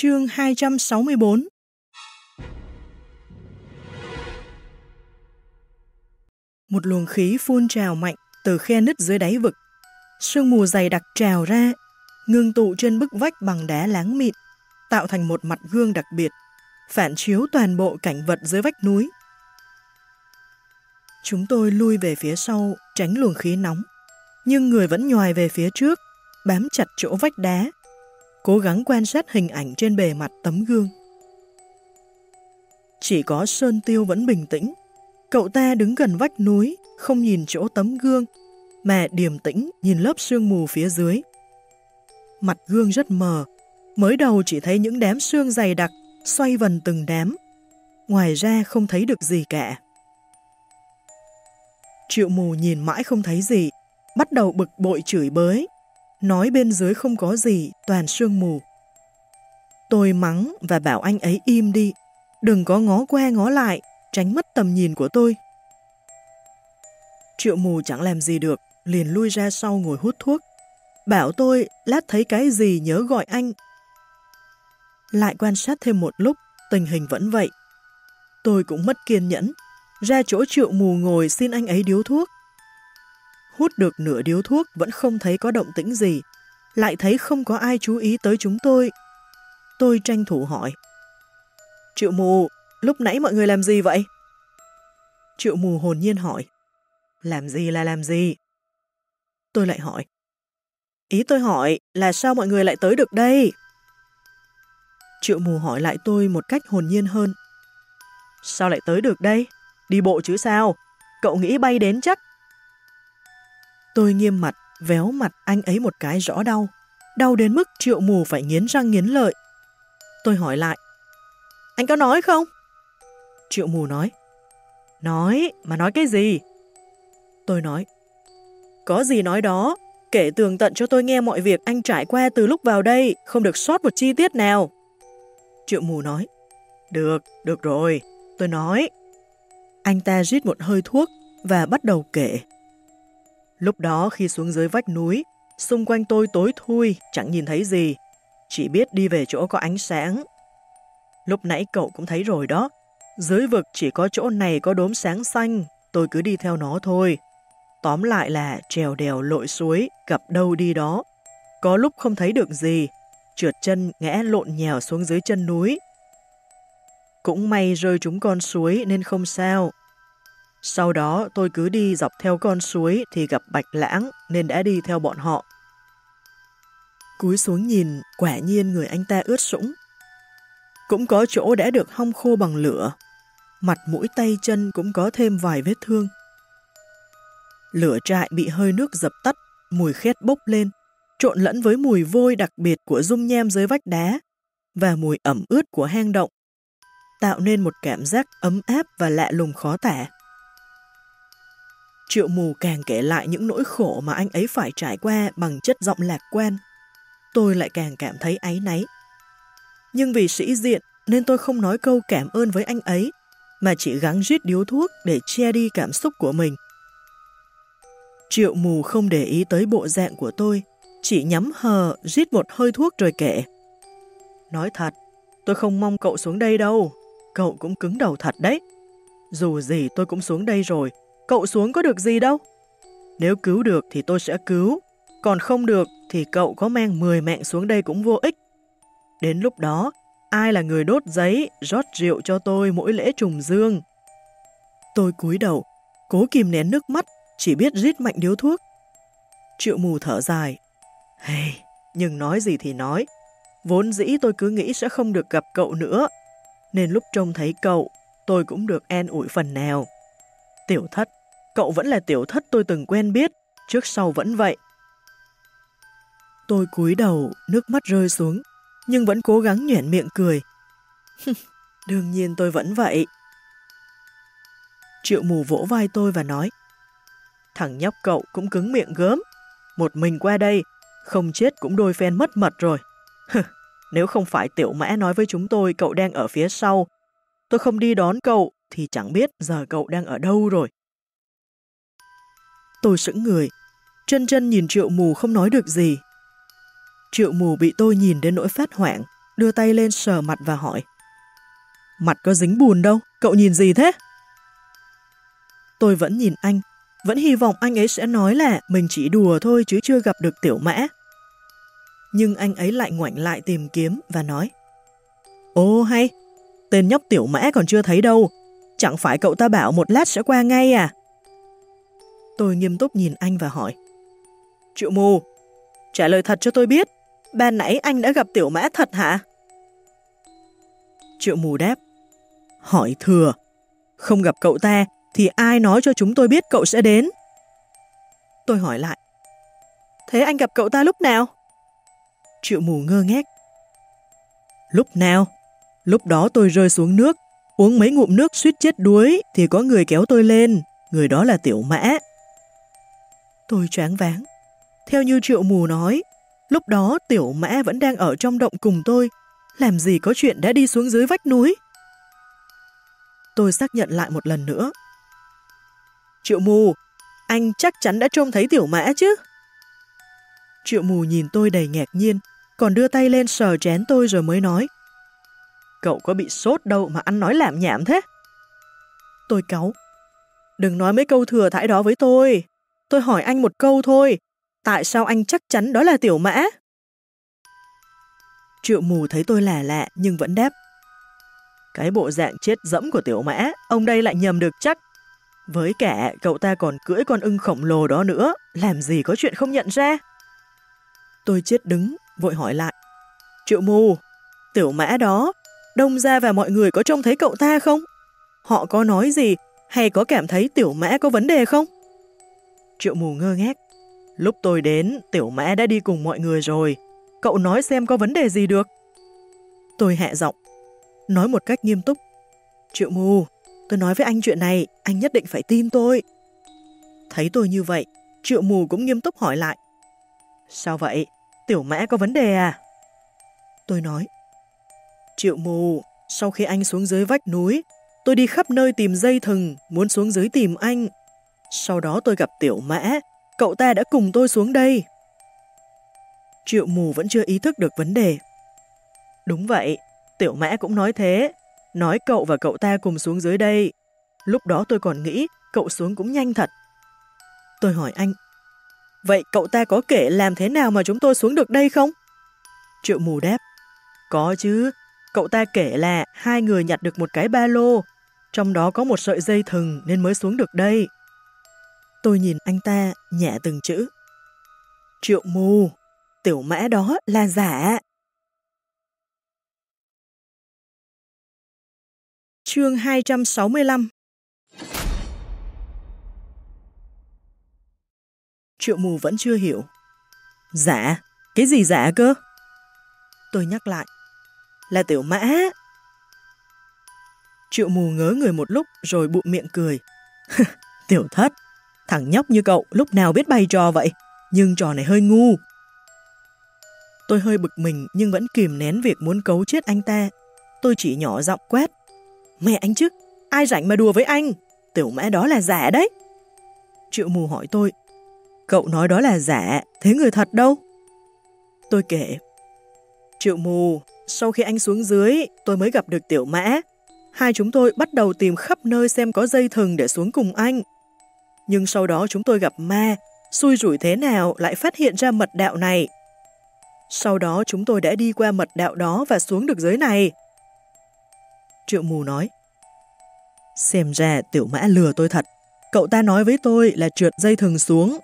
Chương 264 Một luồng khí phun trào mạnh từ khe nứt dưới đáy vực. Sương mù dày đặc trào ra, ngưng tụ trên bức vách bằng đá láng mịn, tạo thành một mặt gương đặc biệt, phản chiếu toàn bộ cảnh vật dưới vách núi. Chúng tôi lui về phía sau, tránh luồng khí nóng, nhưng người vẫn nhòi về phía trước, bám chặt chỗ vách đá, cố gắng quan sát hình ảnh trên bề mặt tấm gương. Chỉ có Sơn Tiêu vẫn bình tĩnh, cậu ta đứng gần vách núi, không nhìn chỗ tấm gương, mà điềm tĩnh nhìn lớp sương mù phía dưới. Mặt gương rất mờ, mới đầu chỉ thấy những đám sương dày đặc, xoay vần từng đám. Ngoài ra không thấy được gì cả. Triệu mù nhìn mãi không thấy gì, bắt đầu bực bội chửi bới, nói bên dưới không có gì, toàn sương mù. Tôi mắng và bảo anh ấy im đi, đừng có ngó qua ngó lại, tránh mất tầm nhìn của tôi. Triệu mù chẳng làm gì được, liền lui ra sau ngồi hút thuốc. Bảo tôi lát thấy cái gì nhớ gọi anh. Lại quan sát thêm một lúc, tình hình vẫn vậy. Tôi cũng mất kiên nhẫn, ra chỗ triệu mù ngồi xin anh ấy điếu thuốc. Hút được nửa điếu thuốc vẫn không thấy có động tĩnh gì, lại thấy không có ai chú ý tới chúng tôi. Tôi tranh thủ hỏi. Triệu mù, lúc nãy mọi người làm gì vậy? Triệu mù hồn nhiên hỏi. Làm gì là làm gì? Tôi lại hỏi. Ý tôi hỏi là sao mọi người lại tới được đây? Triệu mù hỏi lại tôi một cách hồn nhiên hơn. Sao lại tới được đây? Đi bộ chứ sao? Cậu nghĩ bay đến chắc. Tôi nghiêm mặt, véo mặt anh ấy một cái rõ đau. Đau đến mức triệu mù phải nghiến răng nghiến lợi. Tôi hỏi lại. Anh có nói không? Triệu mù nói. Nói, mà nói cái gì? Tôi nói. Có gì nói đó, kể tường tận cho tôi nghe mọi việc anh trải qua từ lúc vào đây, không được sót một chi tiết nào. Triệu mù nói. Được, được rồi, tôi nói. Anh ta rít một hơi thuốc và bắt đầu kể. Lúc đó khi xuống dưới vách núi, xung quanh tôi tối thui, chẳng nhìn thấy gì. Chỉ biết đi về chỗ có ánh sáng. Lúc nãy cậu cũng thấy rồi đó. Dưới vực chỉ có chỗ này có đốm sáng xanh, tôi cứ đi theo nó thôi. Tóm lại là trèo đèo lội suối, gặp đâu đi đó. Có lúc không thấy được gì, trượt chân ngã lộn nhào xuống dưới chân núi. Cũng may rơi trúng con suối nên không sao. Sau đó tôi cứ đi dọc theo con suối thì gặp Bạch Lãng nên đã đi theo bọn họ. Cúi xuống nhìn, quả nhiên người anh ta ướt sũng. Cũng có chỗ đã được hong khô bằng lửa. Mặt mũi tay chân cũng có thêm vài vết thương. Lửa trại bị hơi nước dập tắt, mùi khét bốc lên, trộn lẫn với mùi vôi đặc biệt của dung nham dưới vách đá và mùi ẩm ướt của hang động, tạo nên một cảm giác ấm áp và lạ lùng khó tả. Triệu mù càng kể lại những nỗi khổ mà anh ấy phải trải qua bằng chất giọng lạc quan. Tôi lại càng cảm thấy áy náy. Nhưng vì sĩ diện nên tôi không nói câu cảm ơn với anh ấy, mà chỉ gắng rít điếu thuốc để che đi cảm xúc của mình. Triệu mù không để ý tới bộ dạng của tôi, chỉ nhắm hờ rít một hơi thuốc rồi kể. Nói thật, tôi không mong cậu xuống đây đâu, cậu cũng cứng đầu thật đấy. Dù gì tôi cũng xuống đây rồi, cậu xuống có được gì đâu. Nếu cứu được thì tôi sẽ cứu, còn không được thì cậu có mang 10 mạng xuống đây cũng vô ích. Đến lúc đó, ai là người đốt giấy, rót rượu cho tôi mỗi lễ trùng dương. Tôi cúi đầu, cố kìm nén nước mắt, chỉ biết rít mạnh điếu thuốc. Triệu mù thở dài. Hey, nhưng nói gì thì nói, vốn dĩ tôi cứ nghĩ sẽ không được gặp cậu nữa, nên lúc trông thấy cậu, tôi cũng được an ủi phần nào. Tiểu thất, cậu vẫn là tiểu thất tôi từng quen biết, trước sau vẫn vậy. Tôi cúi đầu, nước mắt rơi xuống, nhưng vẫn cố gắng nhuyễn miệng cười. Đương nhiên tôi vẫn vậy. Triệu mù vỗ vai tôi và nói, thằng nhóc cậu cũng cứng miệng gớm, một mình qua đây, không chết cũng đôi phen mất mật rồi. Nếu không phải tiểu mã nói với chúng tôi cậu đang ở phía sau, tôi không đi đón cậu thì chẳng biết giờ cậu đang ở đâu rồi. Tôi sững người, chân chân nhìn triệu mù không nói được gì. Triệu mù bị tôi nhìn đến nỗi phát hoảng, đưa tay lên sờ mặt và hỏi. Mặt có dính bùn đâu, cậu nhìn gì thế? Tôi vẫn nhìn anh, vẫn hy vọng anh ấy sẽ nói là mình chỉ đùa thôi chứ chưa gặp được tiểu mã. Nhưng anh ấy lại ngoảnh lại tìm kiếm và nói ô hay, tên nhóc tiểu mã còn chưa thấy đâu, chẳng phải cậu ta bảo một lát sẽ qua ngay à? Tôi nghiêm túc nhìn anh và hỏi Triệu mù, trả lời thật cho tôi biết, ban nãy anh đã gặp tiểu mã thật hả? Triệu mù đáp Hỏi thừa, không gặp cậu ta thì ai nói cho chúng tôi biết cậu sẽ đến? Tôi hỏi lại Thế anh gặp cậu ta lúc nào? Triệu mù ngơ ngác Lúc nào? Lúc đó tôi rơi xuống nước, uống mấy ngụm nước suýt chết đuối thì có người kéo tôi lên, người đó là Tiểu Mã. Tôi choáng váng. Theo như Triệu Mù nói, lúc đó Tiểu Mã vẫn đang ở trong động cùng tôi, làm gì có chuyện đã đi xuống dưới vách núi. Tôi xác nhận lại một lần nữa. Triệu Mù, anh chắc chắn đã trông thấy Tiểu Mã chứ? Triệu Mù nhìn tôi đầy ngạc nhiên, còn đưa tay lên sờ chén tôi rồi mới nói. Cậu có bị sốt đâu mà ăn nói làm nhảm thế? Tôi cáu. Đừng nói mấy câu thừa thải đó với tôi. Tôi hỏi anh một câu thôi. Tại sao anh chắc chắn đó là tiểu mã? Triệu mù thấy tôi lạ lạ nhưng vẫn đáp. Cái bộ dạng chết dẫm của tiểu mã, ông đây lại nhầm được chắc. Với cả cậu ta còn cưỡi con ưng khổng lồ đó nữa, làm gì có chuyện không nhận ra. Tôi chết đứng, vội hỏi lại. Triệu mù, tiểu mã đó Đông ra và mọi người có trông thấy cậu ta không? Họ có nói gì hay có cảm thấy tiểu mã có vấn đề không? Triệu mù ngơ ngác. Lúc tôi đến, tiểu mã đã đi cùng mọi người rồi. Cậu nói xem có vấn đề gì được. Tôi hạ giọng, nói một cách nghiêm túc. Triệu mù, tôi nói với anh chuyện này, anh nhất định phải tin tôi. Thấy tôi như vậy, triệu mù cũng nghiêm túc hỏi lại. Sao vậy? Tiểu mã có vấn đề à? Tôi nói, Triệu mù, sau khi anh xuống dưới vách núi, tôi đi khắp nơi tìm dây thừng, muốn xuống dưới tìm anh. Sau đó tôi gặp tiểu mã, cậu ta đã cùng tôi xuống đây. Triệu mù vẫn chưa ý thức được vấn đề. Đúng vậy, tiểu mã cũng nói thế, nói cậu và cậu ta cùng xuống dưới đây. Lúc đó tôi còn nghĩ cậu xuống cũng nhanh thật. Tôi hỏi anh, vậy cậu ta có kể làm thế nào mà chúng tôi xuống được đây không? Triệu mù đáp, có chứ, Cậu ta kể là hai người nhặt được một cái ba lô, trong đó có một sợi dây thừng nên mới xuống được đây. Tôi nhìn anh ta nhẹ từng chữ. Triệu mù, tiểu mã đó là giả. Chương 265 Triệu mù vẫn chưa hiểu. Giả? Cái gì giả cơ? Tôi nhắc lại là tiểu mã. Triệu mù ngớ người một lúc rồi bụng miệng cười. tiểu thất, thằng nhóc như cậu lúc nào biết bay trò vậy, nhưng trò này hơi ngu. Tôi hơi bực mình nhưng vẫn kìm nén việc muốn cấu chết anh ta. Tôi chỉ nhỏ giọng quét. Mẹ anh chứ, ai rảnh mà đùa với anh? Tiểu mã đó là giả đấy. Triệu mù hỏi tôi. Cậu nói đó là giả, thế người thật đâu? Tôi kể. Triệu mù, sau khi anh xuống dưới, tôi mới gặp được tiểu mã. Hai chúng tôi bắt đầu tìm khắp nơi xem có dây thừng để xuống cùng anh. Nhưng sau đó chúng tôi gặp ma, xui rủi thế nào lại phát hiện ra mật đạo này. Sau đó chúng tôi đã đi qua mật đạo đó và xuống được giới này. Triệu mù nói, Xem ra tiểu mã lừa tôi thật. Cậu ta nói với tôi là trượt dây thừng xuống.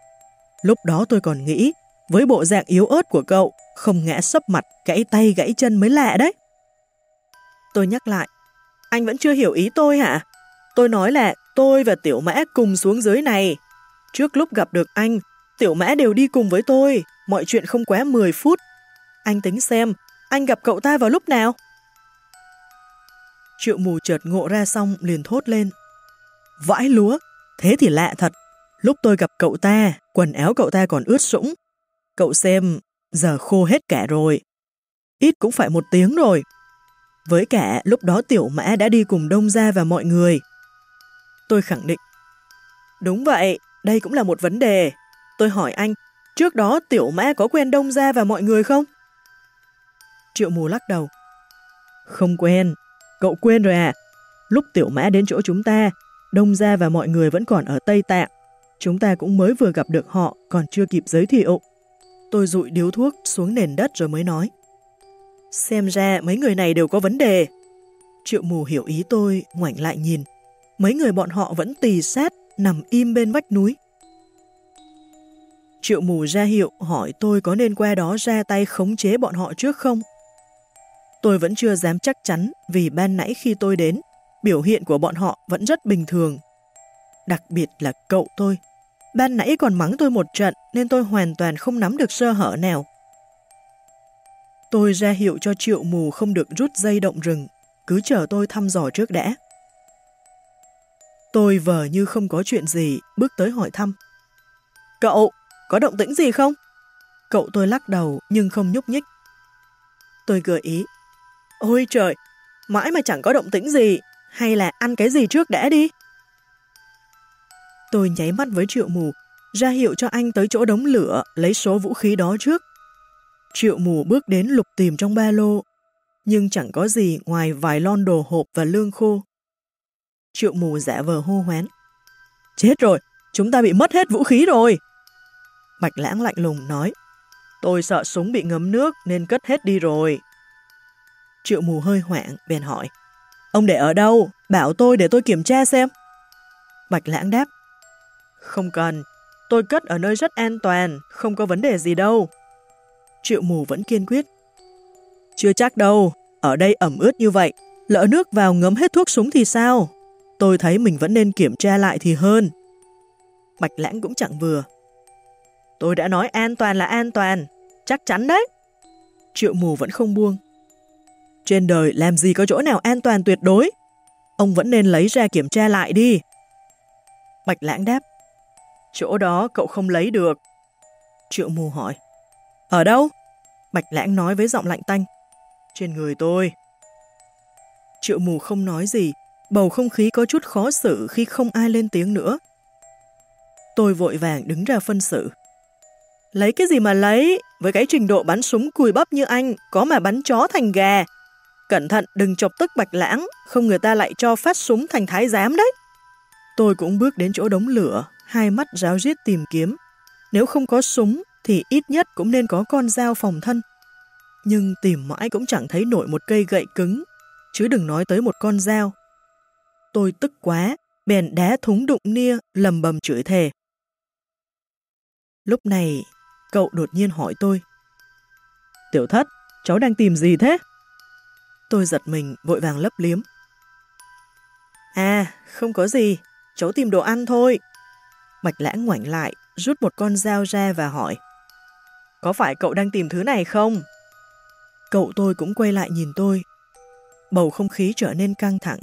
Lúc đó tôi còn nghĩ, với bộ dạng yếu ớt của cậu, không ngã sấp mặt, gãy tay gãy chân mới lạ đấy. Tôi nhắc lại, anh vẫn chưa hiểu ý tôi hả? Tôi nói là tôi và Tiểu Mã cùng xuống dưới này. Trước lúc gặp được anh, Tiểu Mã đều đi cùng với tôi, mọi chuyện không quá 10 phút. Anh tính xem, anh gặp cậu ta vào lúc nào? Triệu mù chợt ngộ ra xong liền thốt lên. Vãi lúa, thế thì lạ thật. Lúc tôi gặp cậu ta, quần áo cậu ta còn ướt sũng. Cậu xem, giờ khô hết cả rồi. Ít cũng phải một tiếng rồi. Với cả lúc đó tiểu mã đã đi cùng đông gia và mọi người. Tôi khẳng định. Đúng vậy, đây cũng là một vấn đề. Tôi hỏi anh, trước đó tiểu mã có quen đông gia và mọi người không? Triệu mù lắc đầu. Không quen. Cậu quên rồi à? Lúc tiểu mã đến chỗ chúng ta, Đông Gia và mọi người vẫn còn ở Tây Tạng. Chúng ta cũng mới vừa gặp được họ, còn chưa kịp giới thiệu. Tôi rụi điếu thuốc xuống nền đất rồi mới nói. Xem ra mấy người này đều có vấn đề. Triệu mù hiểu ý tôi, ngoảnh lại nhìn. Mấy người bọn họ vẫn tì sát, nằm im bên vách núi. Triệu mù ra hiệu hỏi tôi có nên qua đó ra tay khống chế bọn họ trước không? Tôi vẫn chưa dám chắc chắn vì ban nãy khi tôi đến, biểu hiện của bọn họ vẫn rất bình thường. Đặc biệt là cậu tôi. Ban nãy còn mắng tôi một trận nên tôi hoàn toàn không nắm được sơ hở nào. Tôi ra hiệu cho triệu mù không được rút dây động rừng, cứ chờ tôi thăm dò trước đã. Tôi vờ như không có chuyện gì, bước tới hỏi thăm. Cậu, có động tĩnh gì không? Cậu tôi lắc đầu nhưng không nhúc nhích. Tôi gợi ý. Ôi trời, mãi mà chẳng có động tĩnh gì, hay là ăn cái gì trước đã đi? Tôi nháy mắt với triệu mù, ra hiệu cho anh tới chỗ đống lửa lấy số vũ khí đó trước. Triệu mù bước đến lục tìm trong ba lô, nhưng chẳng có gì ngoài vài lon đồ hộp và lương khô. Triệu mù giả vờ hô hoán. Chết rồi, chúng ta bị mất hết vũ khí rồi. Bạch lãng lạnh lùng nói. Tôi sợ súng bị ngấm nước nên cất hết đi rồi. Triệu mù hơi hoảng, bèn hỏi. Ông để ở đâu? Bảo tôi để tôi kiểm tra xem. Bạch lãng đáp. Không cần, tôi cất ở nơi rất an toàn, không có vấn đề gì đâu. Triệu mù vẫn kiên quyết. Chưa chắc đâu, ở đây ẩm ướt như vậy, lỡ nước vào ngấm hết thuốc súng thì sao? Tôi thấy mình vẫn nên kiểm tra lại thì hơn. Bạch lãng cũng chẳng vừa. Tôi đã nói an toàn là an toàn, chắc chắn đấy. Triệu mù vẫn không buông. Trên đời làm gì có chỗ nào an toàn tuyệt đối? Ông vẫn nên lấy ra kiểm tra lại đi. Bạch lãng đáp. Chỗ đó cậu không lấy được. Triệu mù hỏi. Ở đâu? Bạch lãng nói với giọng lạnh tanh. Trên người tôi. Triệu mù không nói gì, bầu không khí có chút khó xử khi không ai lên tiếng nữa. Tôi vội vàng đứng ra phân xử. Lấy cái gì mà lấy? Với cái trình độ bắn súng cùi bắp như anh, có mà bắn chó thành gà. Cẩn thận đừng chọc tức bạch lãng, không người ta lại cho phát súng thành thái giám đấy. Tôi cũng bước đến chỗ đống lửa, hai mắt ráo riết tìm kiếm. Nếu không có súng thì ít nhất cũng nên có con dao phòng thân. Nhưng tìm mãi cũng chẳng thấy nổi một cây gậy cứng, chứ đừng nói tới một con dao. Tôi tức quá, bèn đá thúng đụng nia, lầm bầm chửi thề. Lúc này, cậu đột nhiên hỏi tôi. Tiểu thất, cháu đang tìm gì thế? Tôi giật mình, vội vàng lấp liếm. À, không có gì, cháu tìm đồ ăn thôi. mạch lãng ngoảnh lại, rút một con dao ra và hỏi. Có phải cậu đang tìm thứ này không? Cậu tôi cũng quay lại nhìn tôi. Bầu không khí trở nên căng thẳng.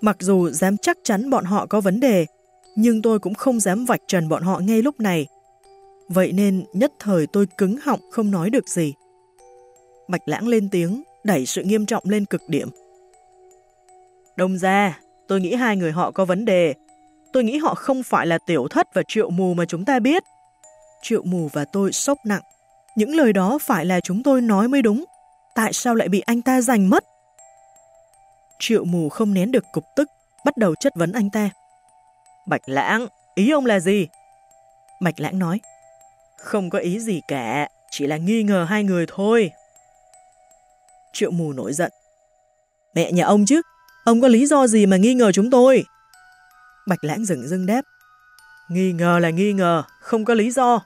Mặc dù dám chắc chắn bọn họ có vấn đề, nhưng tôi cũng không dám vạch trần bọn họ ngay lúc này. Vậy nên nhất thời tôi cứng họng không nói được gì. Bạch lãng lên tiếng, đẩy sự nghiêm trọng lên cực điểm. Đông ra, tôi nghĩ hai người họ có vấn đề. Tôi nghĩ họ không phải là tiểu thất và triệu mù mà chúng ta biết. Triệu mù và tôi sốc nặng. Những lời đó phải là chúng tôi nói mới đúng. Tại sao lại bị anh ta giành mất? Triệu mù không nén được cục tức, bắt đầu chất vấn anh ta. Bạch lãng, ý ông là gì? Bạch lãng nói. Không có ý gì cả, chỉ là nghi ngờ hai người thôi. Triệu mù nổi giận. Mẹ nhà ông chứ, ông có lý do gì mà nghi ngờ chúng tôi? Bạch lãng dừng dưng đáp. Nghi ngờ là nghi ngờ, không có lý do.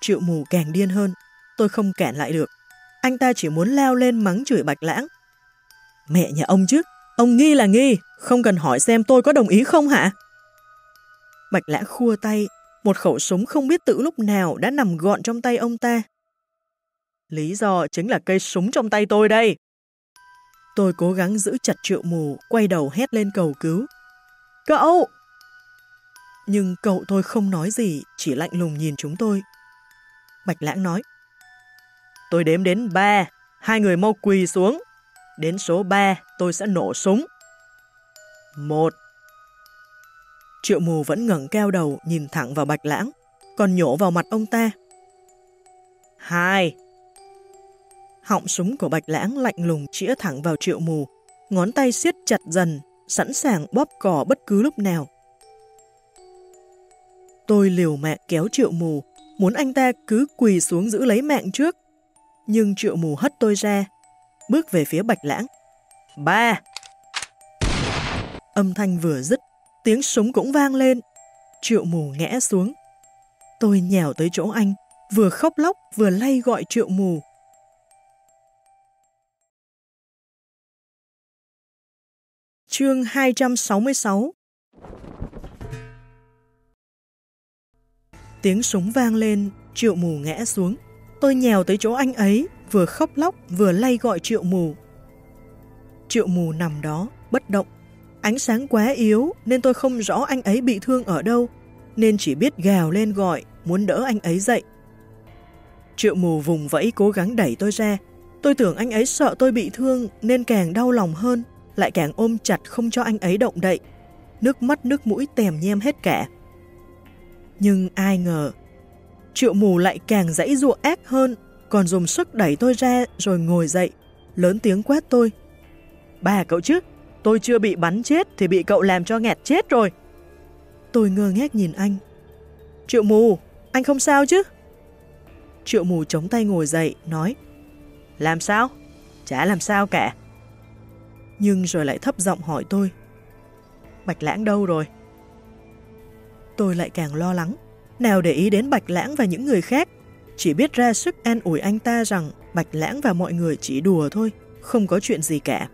Triệu mù càng điên hơn, tôi không cản lại được. Anh ta chỉ muốn leo lên mắng chửi bạch lãng. Mẹ nhà ông chứ, ông nghi là nghi, không cần hỏi xem tôi có đồng ý không hả? Bạch lã khua tay, một khẩu súng không biết tự lúc nào đã nằm gọn trong tay ông ta. Lý do chính là cây súng trong tay tôi đây. Tôi cố gắng giữ chặt triệu mù, quay đầu hét lên cầu cứu. Cậu! Nhưng cậu tôi không nói gì, chỉ lạnh lùng nhìn chúng tôi. Bạch lãng nói. Tôi đếm đến ba, hai người mau quỳ xuống. Đến số ba tôi sẽ nổ súng. Một. Triệu mù vẫn ngẩng cao đầu nhìn thẳng vào bạch lãng, còn nhổ vào mặt ông ta. Hai. Họng súng của Bạch Lãng lạnh lùng chĩa thẳng vào triệu mù, ngón tay siết chặt dần, sẵn sàng bóp cò bất cứ lúc nào. Tôi liều mạng kéo triệu mù, muốn anh ta cứ quỳ xuống giữ lấy mạng trước. Nhưng triệu mù hất tôi ra, bước về phía Bạch Lãng. Ba! Âm thanh vừa dứt, tiếng súng cũng vang lên. Triệu mù ngã xuống. Tôi nhào tới chỗ anh, vừa khóc lóc vừa lay gọi triệu mù. Chương 266 Tiếng súng vang lên, triệu mù ngã xuống. Tôi nhèo tới chỗ anh ấy, vừa khóc lóc vừa lay gọi triệu mù. Triệu mù nằm đó, bất động. Ánh sáng quá yếu nên tôi không rõ anh ấy bị thương ở đâu, nên chỉ biết gào lên gọi, muốn đỡ anh ấy dậy. Triệu mù vùng vẫy cố gắng đẩy tôi ra. Tôi tưởng anh ấy sợ tôi bị thương nên càng đau lòng hơn, lại càng ôm chặt không cho anh ấy động đậy. Nước mắt nước mũi tèm nhem hết cả. Nhưng ai ngờ, triệu mù lại càng dãy ruộng ác hơn, còn dùng sức đẩy tôi ra rồi ngồi dậy, lớn tiếng quát tôi. Bà cậu chứ, tôi chưa bị bắn chết thì bị cậu làm cho nghẹt chết rồi. Tôi ngơ ngác nhìn anh. Triệu mù, anh không sao chứ? Triệu mù chống tay ngồi dậy, nói Làm sao? Chả làm sao cả. Nhưng rồi lại thấp giọng hỏi tôi Bạch lãng đâu rồi? tôi lại càng lo lắng. Nào để ý đến Bạch Lãng và những người khác, chỉ biết ra sức an ủi anh ta rằng Bạch Lãng và mọi người chỉ đùa thôi, không có chuyện gì cả.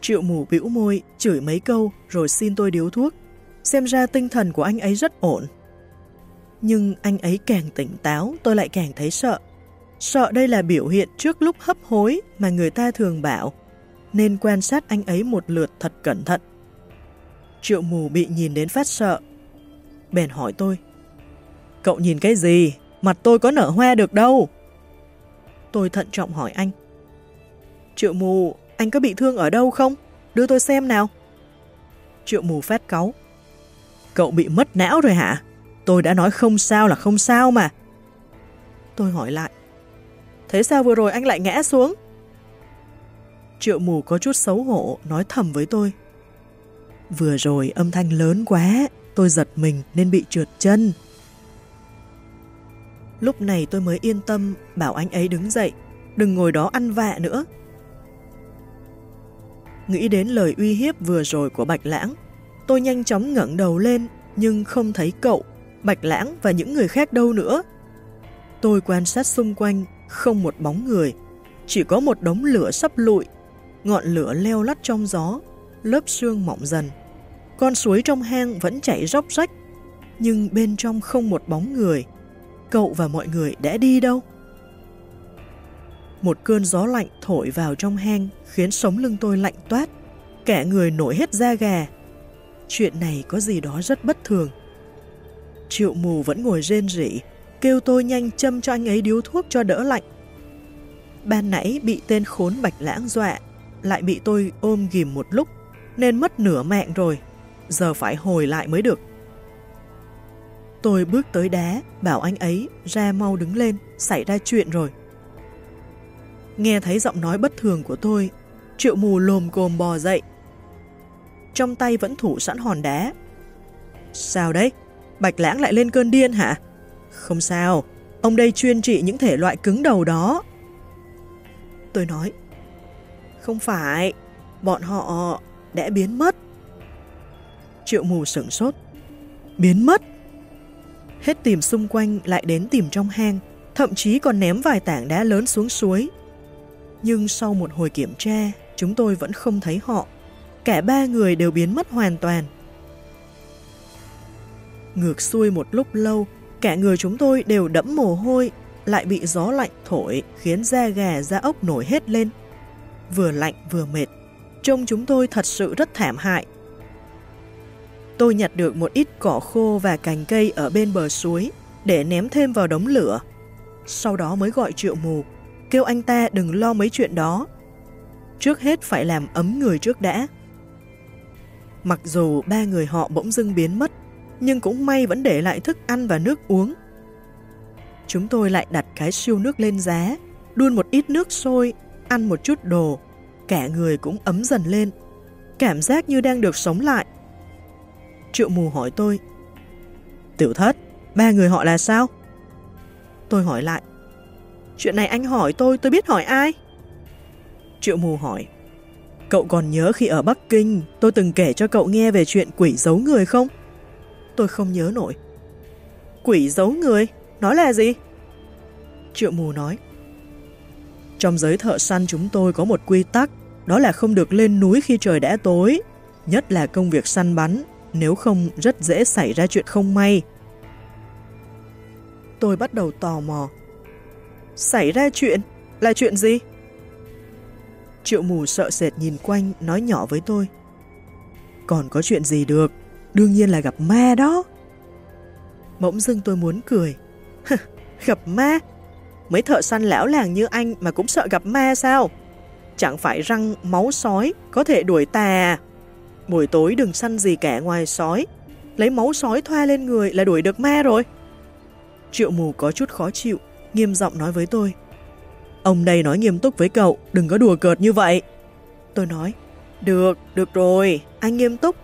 Triệu mù bĩu môi, chửi mấy câu rồi xin tôi điếu thuốc. Xem ra tinh thần của anh ấy rất ổn. Nhưng anh ấy càng tỉnh táo, tôi lại càng thấy sợ. Sợ đây là biểu hiện trước lúc hấp hối mà người ta thường bảo, nên quan sát anh ấy một lượt thật cẩn thận. Triệu mù bị nhìn đến phát sợ, bèn hỏi tôi. Cậu nhìn cái gì? Mặt tôi có nở hoa được đâu. Tôi thận trọng hỏi anh. Triệu mù, anh có bị thương ở đâu không? Đưa tôi xem nào. Triệu mù phát cáu. Cậu bị mất não rồi hả? Tôi đã nói không sao là không sao mà. Tôi hỏi lại. Thế sao vừa rồi anh lại ngã xuống? Triệu mù có chút xấu hổ nói thầm với tôi. Vừa rồi âm thanh lớn quá, Tôi giật mình nên bị trượt chân. Lúc này tôi mới yên tâm bảo anh ấy đứng dậy, đừng ngồi đó ăn vạ nữa. Nghĩ đến lời uy hiếp vừa rồi của Bạch Lãng, tôi nhanh chóng ngẩng đầu lên nhưng không thấy cậu, Bạch Lãng và những người khác đâu nữa. Tôi quan sát xung quanh, không một bóng người, chỉ có một đống lửa sắp lụi, ngọn lửa leo lắt trong gió, lớp sương mỏng dần. Con suối trong hang vẫn chảy róc rách, nhưng bên trong không một bóng người. Cậu và mọi người đã đi đâu? Một cơn gió lạnh thổi vào trong hang khiến sống lưng tôi lạnh toát. Cả người nổi hết da gà. Chuyện này có gì đó rất bất thường. Triệu mù vẫn ngồi rên rỉ, kêu tôi nhanh châm cho anh ấy điếu thuốc cho đỡ lạnh. Ban nãy bị tên khốn bạch lãng dọa, lại bị tôi ôm ghim một lúc, nên mất nửa mạng rồi giờ phải hồi lại mới được. Tôi bước tới đá, bảo anh ấy ra mau đứng lên, xảy ra chuyện rồi. Nghe thấy giọng nói bất thường của tôi, triệu mù lồm cồm bò dậy. Trong tay vẫn thủ sẵn hòn đá. Sao đấy? Bạch lãng lại lên cơn điên hả? Không sao, ông đây chuyên trị những thể loại cứng đầu đó. Tôi nói, không phải, bọn họ đã biến mất. Triệu mù sửng sốt. Biến mất. Hết tìm xung quanh lại đến tìm trong hang, thậm chí còn ném vài tảng đá lớn xuống suối. Nhưng sau một hồi kiểm tra, chúng tôi vẫn không thấy họ. Cả ba người đều biến mất hoàn toàn. Ngược xuôi một lúc lâu, cả người chúng tôi đều đẫm mồ hôi, lại bị gió lạnh thổi khiến da gà da ốc nổi hết lên. Vừa lạnh vừa mệt, trông chúng tôi thật sự rất thảm hại tôi nhặt được một ít cỏ khô và cành cây ở bên bờ suối để ném thêm vào đống lửa. Sau đó mới gọi triệu mù, kêu anh ta đừng lo mấy chuyện đó. Trước hết phải làm ấm người trước đã. Mặc dù ba người họ bỗng dưng biến mất, nhưng cũng may vẫn để lại thức ăn và nước uống. Chúng tôi lại đặt cái siêu nước lên giá, đun một ít nước sôi, ăn một chút đồ, cả người cũng ấm dần lên. Cảm giác như đang được sống lại. Triệu mù hỏi tôi, Tiểu thất, ba người họ là sao? Tôi hỏi lại, Chuyện này anh hỏi tôi, tôi biết hỏi ai? Triệu mù hỏi, Cậu còn nhớ khi ở Bắc Kinh, tôi từng kể cho cậu nghe về chuyện quỷ giấu người không? Tôi không nhớ nổi. Quỷ giấu người? Nói là gì? Triệu mù nói. Trong giới thợ săn chúng tôi có một quy tắc, đó là không được lên núi khi trời đã tối, nhất là công việc săn bắn, nếu không rất dễ xảy ra chuyện không may. Tôi bắt đầu tò mò. Xảy ra chuyện? Là chuyện gì? Triệu mù sợ sệt nhìn quanh, nói nhỏ với tôi. Còn có chuyện gì được, đương nhiên là gặp ma đó. Bỗng dưng tôi muốn cười. gặp ma? Mấy thợ săn lão làng như anh mà cũng sợ gặp ma sao? Chẳng phải răng máu sói có thể đuổi tà à? Buổi tối đừng săn gì cả ngoài sói. Lấy máu sói thoa lên người là đuổi được ma rồi. Triệu mù có chút khó chịu, nghiêm giọng nói với tôi. Ông đây nói nghiêm túc với cậu, đừng có đùa cợt như vậy. Tôi nói, được, được rồi, anh nghiêm túc.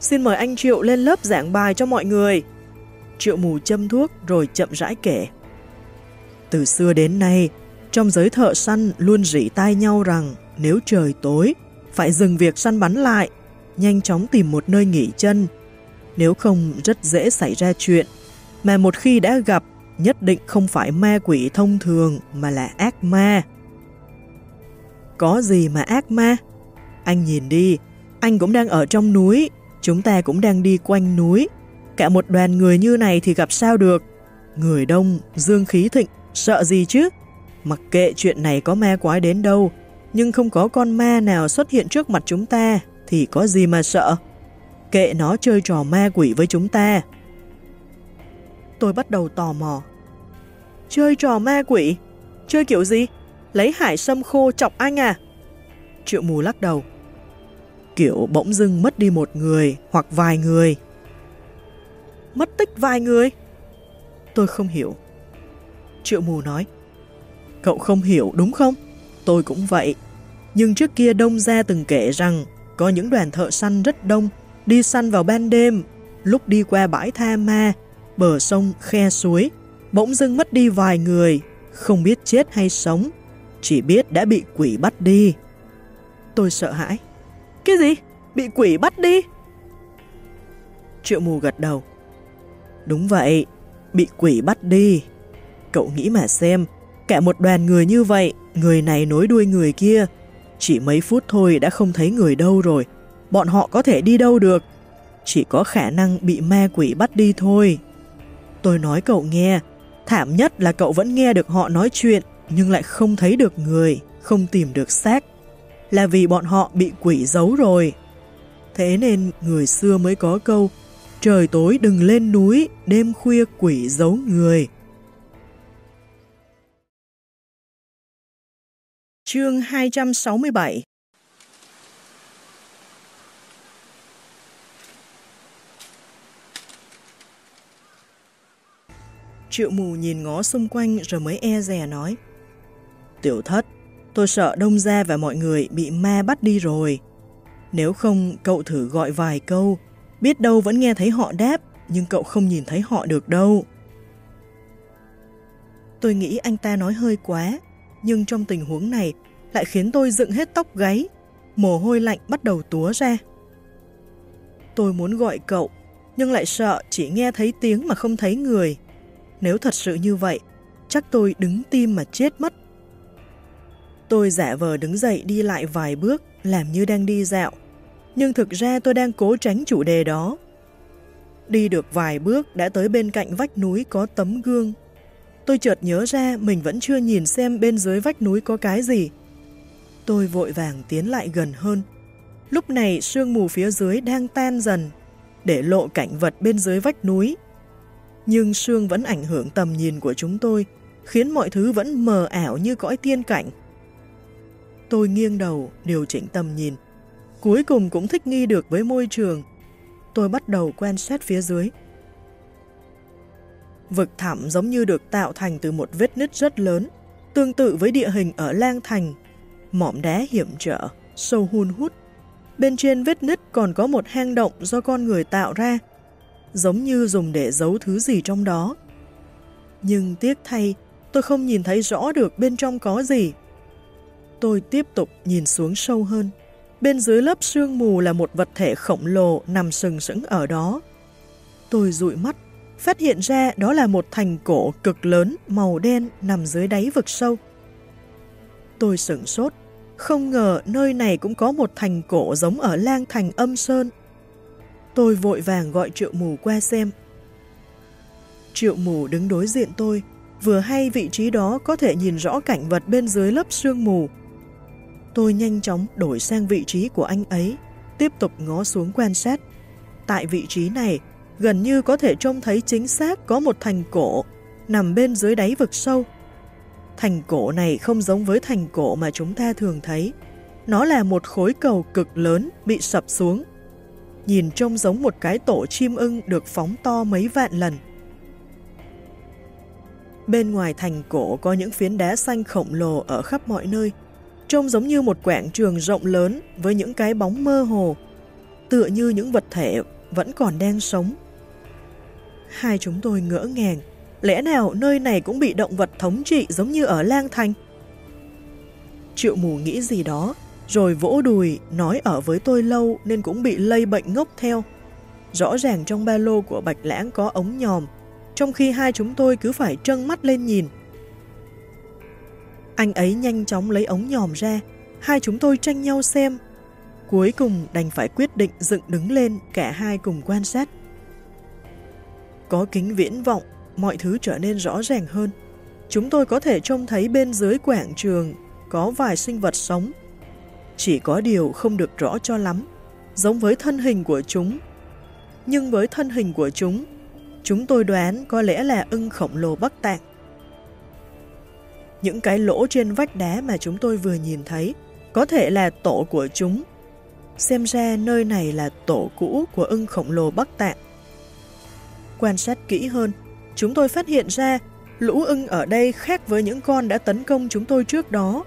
Xin mời anh Triệu lên lớp giảng bài cho mọi người. Triệu mù châm thuốc rồi chậm rãi kể. Từ xưa đến nay, trong giới thợ săn luôn rỉ tai nhau rằng nếu trời tối, phải dừng việc săn bắn lại, nhanh chóng tìm một nơi nghỉ chân. Nếu không rất dễ xảy ra chuyện, mà một khi đã gặp, nhất định không phải ma quỷ thông thường mà là ác ma. Có gì mà ác ma? Anh nhìn đi, anh cũng đang ở trong núi, chúng ta cũng đang đi quanh núi. Cả một đoàn người như này thì gặp sao được? Người đông, dương khí thịnh, sợ gì chứ? Mặc kệ chuyện này có ma quái đến đâu, nhưng không có con ma nào xuất hiện trước mặt chúng ta, thì có gì mà sợ? Kệ nó chơi trò ma quỷ với chúng ta. Tôi bắt đầu tò mò. Chơi trò ma quỷ? Chơi kiểu gì? Lấy hải sâm khô chọc anh à? Triệu mù lắc đầu. Kiểu bỗng dưng mất đi một người hoặc vài người. Mất tích vài người? Tôi không hiểu. Triệu mù nói. Cậu không hiểu đúng không? Tôi cũng vậy. Nhưng trước kia Đông Gia từng kể rằng có những đoàn thợ săn rất đông đi săn vào ban đêm, lúc đi qua bãi tha ma, bờ sông, khe suối, bỗng dưng mất đi vài người, không biết chết hay sống, chỉ biết đã bị quỷ bắt đi. Tôi sợ hãi. Cái gì? Bị quỷ bắt đi? Triệu mù gật đầu. Đúng vậy, bị quỷ bắt đi. Cậu nghĩ mà xem, cả một đoàn người như vậy, người này nối đuôi người kia, chỉ mấy phút thôi đã không thấy người đâu rồi. Bọn họ có thể đi đâu được? Chỉ có khả năng bị ma quỷ bắt đi thôi. Tôi nói cậu nghe, thảm nhất là cậu vẫn nghe được họ nói chuyện, nhưng lại không thấy được người, không tìm được xác. Là vì bọn họ bị quỷ giấu rồi. Thế nên người xưa mới có câu, trời tối đừng lên núi, đêm khuya quỷ giấu người. Chương 267 Triệu mù nhìn ngó xung quanh rồi mới e rè nói Tiểu thất, tôi sợ đông gia và mọi người bị ma bắt đi rồi. Nếu không, cậu thử gọi vài câu, biết đâu vẫn nghe thấy họ đáp, nhưng cậu không nhìn thấy họ được đâu. Tôi nghĩ anh ta nói hơi quá, nhưng trong tình huống này lại khiến tôi dựng hết tóc gáy, mồ hôi lạnh bắt đầu túa ra. Tôi muốn gọi cậu, nhưng lại sợ chỉ nghe thấy tiếng mà không thấy người. Nếu thật sự như vậy, chắc tôi đứng tim mà chết mất. Tôi giả vờ đứng dậy đi lại vài bước, làm như đang đi dạo. Nhưng thực ra tôi đang cố tránh chủ đề đó. Đi được vài bước đã tới bên cạnh vách núi có tấm gương Tôi chợt nhớ ra mình vẫn chưa nhìn xem bên dưới vách núi có cái gì. Tôi vội vàng tiến lại gần hơn. Lúc này sương mù phía dưới đang tan dần, để lộ cảnh vật bên dưới vách núi. Nhưng sương vẫn ảnh hưởng tầm nhìn của chúng tôi, khiến mọi thứ vẫn mờ ảo như cõi tiên cảnh. Tôi nghiêng đầu, điều chỉnh tầm nhìn. Cuối cùng cũng thích nghi được với môi trường. Tôi bắt đầu quan sát phía dưới. Vực thẳm giống như được tạo thành từ một vết nứt rất lớn. tương tự với địa hình ở Lang Thành, mỏm đá hiểm trở, sâu hun hút. Bên trên vết nứt còn có một hang động do con người tạo ra, giống như dùng để giấu thứ gì trong đó. Nhưng tiếc thay, tôi không nhìn thấy rõ được bên trong có gì. Tôi tiếp tục nhìn xuống sâu hơn. Bên dưới lớp sương mù là một vật thể khổng lồ nằm sừng sững ở đó. Tôi dụi mắt, phát hiện ra đó là một thành cổ cực lớn màu đen nằm dưới đáy vực sâu. Tôi sửng sốt, không ngờ nơi này cũng có một thành cổ giống ở lang thành âm sơn. Tôi vội vàng gọi triệu mù qua xem. Triệu mù đứng đối diện tôi, vừa hay vị trí đó có thể nhìn rõ cảnh vật bên dưới lớp sương mù. Tôi nhanh chóng đổi sang vị trí của anh ấy, tiếp tục ngó xuống quan sát. Tại vị trí này, gần như có thể trông thấy chính xác có một thành cổ nằm bên dưới đáy vực sâu. Thành cổ này không giống với thành cổ mà chúng ta thường thấy. Nó là một khối cầu cực lớn bị sập xuống. Nhìn trông giống một cái tổ chim ưng được phóng to mấy vạn lần. Bên ngoài thành cổ có những phiến đá xanh khổng lồ ở khắp mọi nơi, trông giống như một quảng trường rộng lớn với những cái bóng mơ hồ, tựa như những vật thể vẫn còn đang sống. Hai chúng tôi ngỡ ngàng, lẽ nào nơi này cũng bị động vật thống trị giống như ở Lang Thành? Triệu mù nghĩ gì đó, rồi vỗ đùi, nói ở với tôi lâu nên cũng bị lây bệnh ngốc theo. Rõ ràng trong ba lô của Bạch Lãng có ống nhòm, trong khi hai chúng tôi cứ phải trân mắt lên nhìn. Anh ấy nhanh chóng lấy ống nhòm ra, hai chúng tôi tranh nhau xem. Cuối cùng đành phải quyết định dựng đứng lên cả hai cùng quan sát. Có kính viễn vọng, mọi thứ trở nên rõ ràng hơn. Chúng tôi có thể trông thấy bên dưới quảng trường có vài sinh vật sống. Chỉ có điều không được rõ cho lắm, giống với thân hình của chúng. Nhưng với thân hình của chúng, chúng tôi đoán có lẽ là ưng khổng lồ Bắc Tạng. Những cái lỗ trên vách đá mà chúng tôi vừa nhìn thấy có thể là tổ của chúng. Xem ra nơi này là tổ cũ của ưng khổng lồ Bắc Tạng. Quan sát kỹ hơn, chúng tôi phát hiện ra lũ ưng ở đây khác với những con đã tấn công chúng tôi trước đó.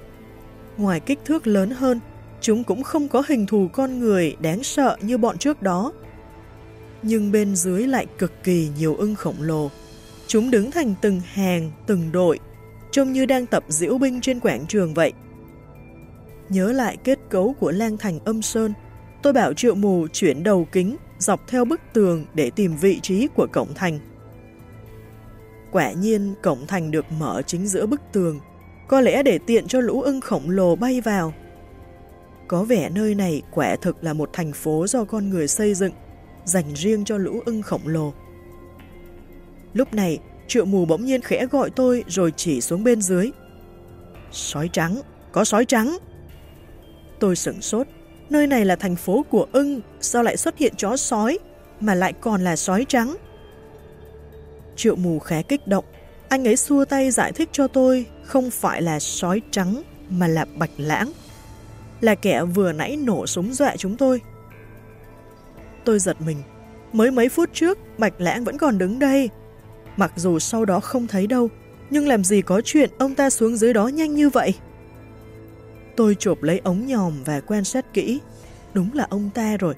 Ngoài kích thước lớn hơn, chúng cũng không có hình thù con người đáng sợ như bọn trước đó. Nhưng bên dưới lại cực kỳ nhiều ưng khổng lồ. Chúng đứng thành từng hàng, từng đội, trông như đang tập diễu binh trên quảng trường vậy. Nhớ lại kết cấu của lang thành âm sơn, tôi bảo triệu mù chuyển đầu kính dọc theo bức tường để tìm vị trí của cổng thành. Quả nhiên cổng thành được mở chính giữa bức tường, có lẽ để tiện cho lũ ưng khổng lồ bay vào. Có vẻ nơi này quả thực là một thành phố do con người xây dựng, dành riêng cho lũ ưng khổng lồ. Lúc này, triệu mù bỗng nhiên khẽ gọi tôi rồi chỉ xuống bên dưới. Sói trắng, có sói trắng. Tôi sửng sốt, Nơi này là thành phố của ưng, sao lại xuất hiện chó sói, mà lại còn là sói trắng? Triệu mù khá kích động, anh ấy xua tay giải thích cho tôi không phải là sói trắng mà là bạch lãng. Là kẻ vừa nãy nổ súng dọa chúng tôi. Tôi giật mình, mới mấy phút trước bạch lãng vẫn còn đứng đây. Mặc dù sau đó không thấy đâu, nhưng làm gì có chuyện ông ta xuống dưới đó nhanh như vậy? Tôi chộp lấy ống nhòm và quan sát kỹ. Đúng là ông ta rồi.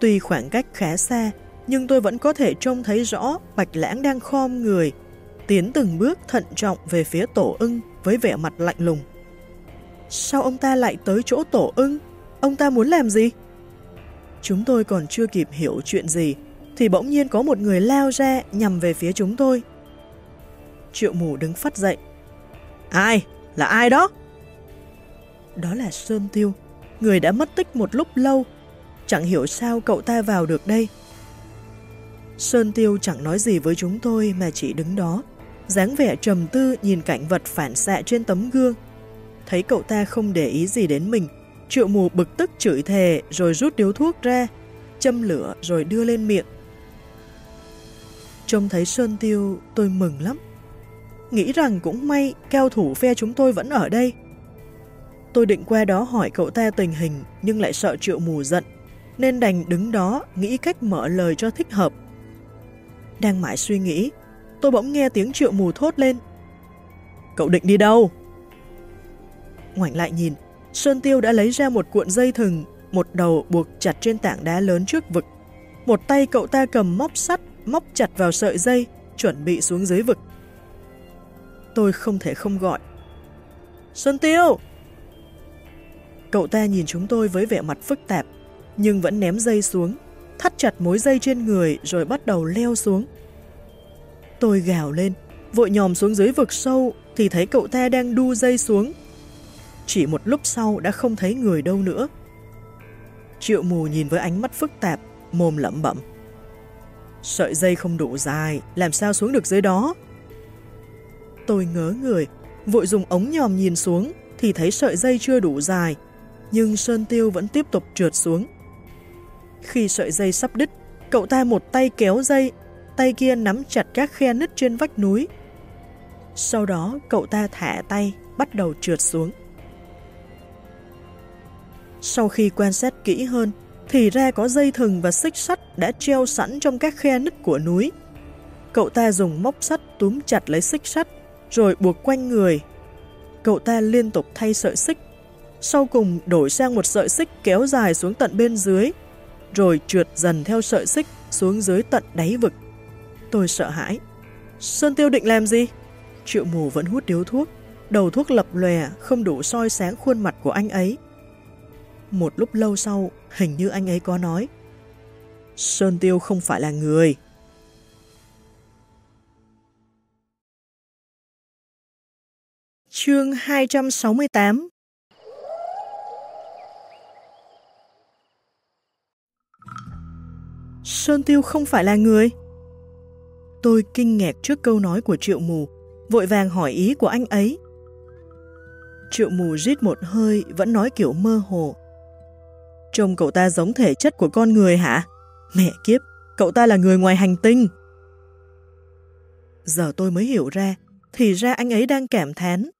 Tuy khoảng cách khá xa, nhưng tôi vẫn có thể trông thấy rõ Bạch Lãng đang khom người, tiến từng bước thận trọng về phía tổ ưng với vẻ mặt lạnh lùng. Sao ông ta lại tới chỗ tổ ưng? Ông ta muốn làm gì? Chúng tôi còn chưa kịp hiểu chuyện gì, thì bỗng nhiên có một người lao ra nhằm về phía chúng tôi. Triệu mù đứng phát dậy. Ai? Là ai đó? Đó là Sơn Tiêu, người đã mất tích một lúc lâu. Chẳng hiểu sao cậu ta vào được đây. Sơn Tiêu chẳng nói gì với chúng tôi mà chỉ đứng đó, dáng vẻ trầm tư nhìn cảnh vật phản xạ trên tấm gương. Thấy cậu ta không để ý gì đến mình, triệu mù bực tức chửi thề rồi rút điếu thuốc ra, châm lửa rồi đưa lên miệng. Trông thấy Sơn Tiêu tôi mừng lắm. Nghĩ rằng cũng may cao thủ phe chúng tôi vẫn ở đây. Tôi định qua đó hỏi cậu ta tình hình nhưng lại sợ triệu mù giận, nên đành đứng đó nghĩ cách mở lời cho thích hợp. Đang mãi suy nghĩ, tôi bỗng nghe tiếng triệu mù thốt lên. cậu định đi đâu? Ngoảnh lại nhìn, Sơn Tiêu đã lấy ra một cuộn dây thừng, một đầu buộc chặt trên tảng đá lớn trước vực. Một tay cậu ta cầm móc sắt, móc chặt vào sợi dây, chuẩn bị xuống dưới vực. Tôi không thể không gọi. Sơn Tiêu! Cậu ta nhìn chúng tôi với vẻ mặt phức tạp, nhưng vẫn ném dây xuống, thắt chặt mối dây trên người rồi bắt đầu leo xuống. Tôi gào lên, vội nhòm xuống dưới vực sâu thì thấy cậu ta đang đu dây xuống. Chỉ một lúc sau đã không thấy người đâu nữa. Triệu mù nhìn với ánh mắt phức tạp, mồm lẩm bẩm. Sợi dây không đủ dài, làm sao xuống được dưới đó? Tôi ngớ người, vội dùng ống nhòm nhìn xuống thì thấy sợi dây chưa đủ dài, nhưng Sơn Tiêu vẫn tiếp tục trượt xuống. Khi sợi dây sắp đứt, cậu ta một tay kéo dây, tay kia nắm chặt các khe nứt trên vách núi. Sau đó cậu ta thả tay, bắt đầu trượt xuống. Sau khi quan sát kỹ hơn, thì ra có dây thừng và xích sắt đã treo sẵn trong các khe nứt của núi. Cậu ta dùng móc sắt túm chặt lấy xích sắt, rồi buộc quanh người. Cậu ta liên tục thay sợi xích, sau cùng đổi sang một sợi xích kéo dài xuống tận bên dưới, rồi trượt dần theo sợi xích xuống dưới tận đáy vực. Tôi sợ hãi. Sơn Tiêu định làm gì? Triệu mù vẫn hút điếu thuốc, đầu thuốc lập lòe không đủ soi sáng khuôn mặt của anh ấy. Một lúc lâu sau, hình như anh ấy có nói, Sơn Tiêu không phải là người. Chương 268 Sơn Tiêu không phải là người. Tôi kinh ngạc trước câu nói của Triệu Mù, vội vàng hỏi ý của anh ấy. Triệu Mù rít một hơi, vẫn nói kiểu mơ hồ. Trông cậu ta giống thể chất của con người hả? Mẹ kiếp, cậu ta là người ngoài hành tinh. Giờ tôi mới hiểu ra, thì ra anh ấy đang cảm thán.